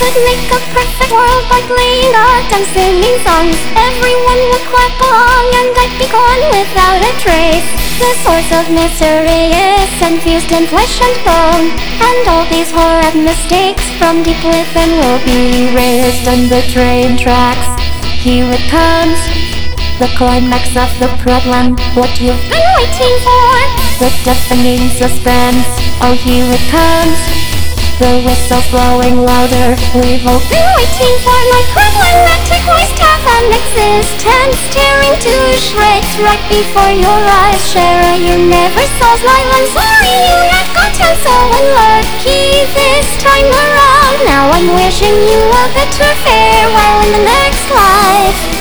would make a perfect world by playing art and singing songs. Everyone would clap along and I'd be gone without a trace. The source of misery is infused in flesh and bone, and all these horrid mistakes from deep within will be erased on the train tracks. Here it comes, the climax of the problem, what you've been waiting for, the deafening suspense. Oh, here it comes. The whistle's blowing louder. We've all been waiting for my problematic to have an existence, tearing to shreds right before your eyes. Shara, you never saw I'm Sorry, you had gotten so unlucky this time around. Now I'm wishing you a better farewell in the next life.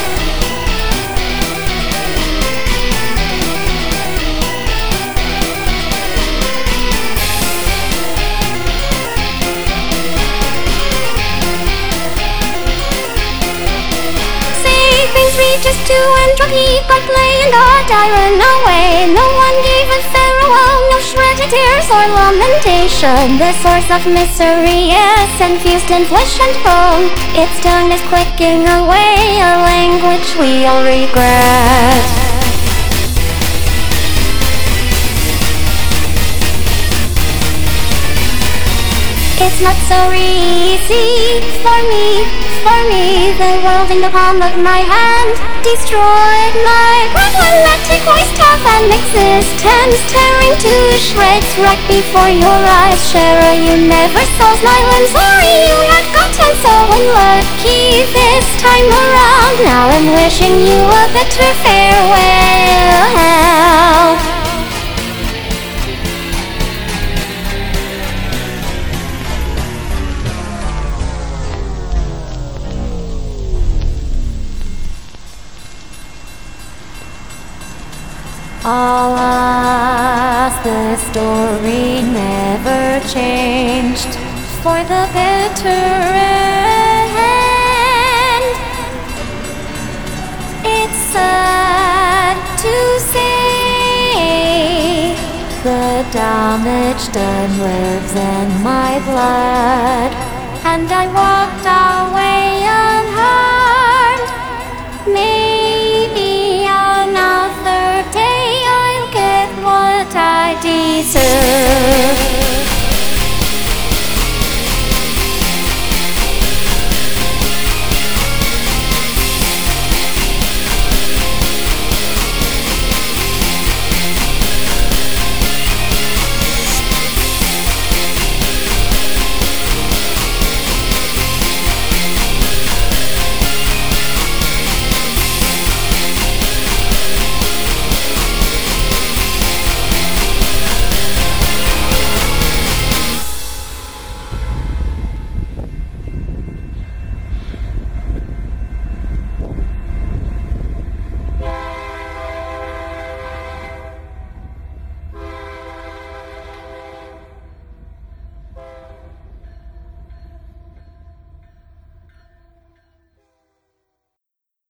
Do and druggy by playing God I run away No one gave a farewell. No shredded tears or lamentation. The source of misery is infused in flesh and bone. Its tongue is clicking away A language we all regret. It's not so easy for me, for me. The world in the palm of my hand destroyed my problematic voice, tough and existence, tearing to shreds right before your eyes. Shara, you never saw Slyland. Sorry, you had gotten so unlucky this time around. Now I'm wishing you a better farewell. Alas, the story never changed for the better end. It's sad to say the damage done lives in my blood, and I walked away unhurt. す。